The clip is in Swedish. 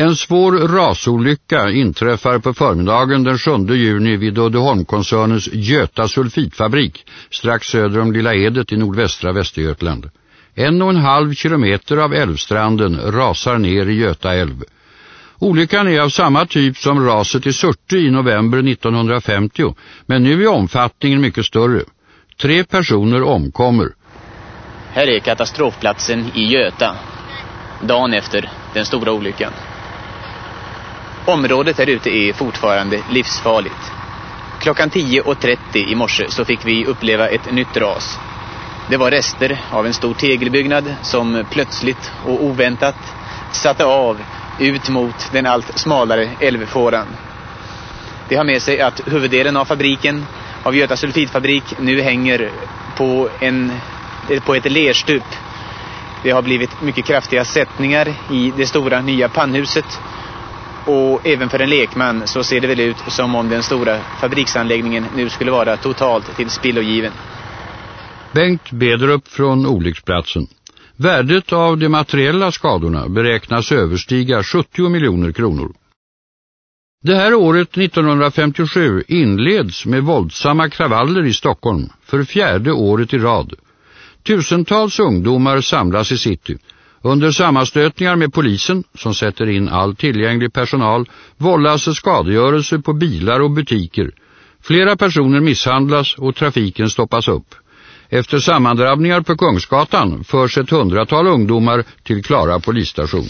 En svår rasolycka inträffar på förmiddagen den 7 juni vid Uddeholmkoncernens Göta sulfitfabrik strax söder om Lilla Edet i nordvästra Västergötland. En och en halv kilometer av älvstranden rasar ner i Göta älv. Olyckan är av samma typ som raset i Surte i november 1950 men nu är omfattningen mycket större. Tre personer omkommer. Här är katastrofplatsen i Göta, dagen efter den stora olyckan. Området här ute är fortfarande livsfarligt. Klockan 10.30 i morse så fick vi uppleva ett nytt ras. Det var rester av en stor tegelbyggnad som plötsligt och oväntat satte av ut mot den allt smalare älvfåran. Det har med sig att huvuddelen av fabriken, av Göta sulfitfabrik, nu hänger på, en, på ett lerstup. Det har blivit mycket kraftiga sättningar i det stora nya pannhuset och även för en lekman så ser det väl ut som om den stora fabriksanläggningen nu skulle vara totalt till spillogiven. Bengt Bedrup från olycksplatsen. Värdet av de materiella skadorna beräknas överstiga 70 miljoner kronor. Det här året 1957 inleds med våldsamma kravaller i Stockholm för fjärde året i rad. Tusentals ungdomar samlas i city. Under sammanstötningar med polisen, som sätter in all tillgänglig personal, vållas skadegörelse på bilar och butiker. Flera personer misshandlas och trafiken stoppas upp. Efter sammandrabbningar på Kungsgatan förs ett hundratal ungdomar till Klara polisstation.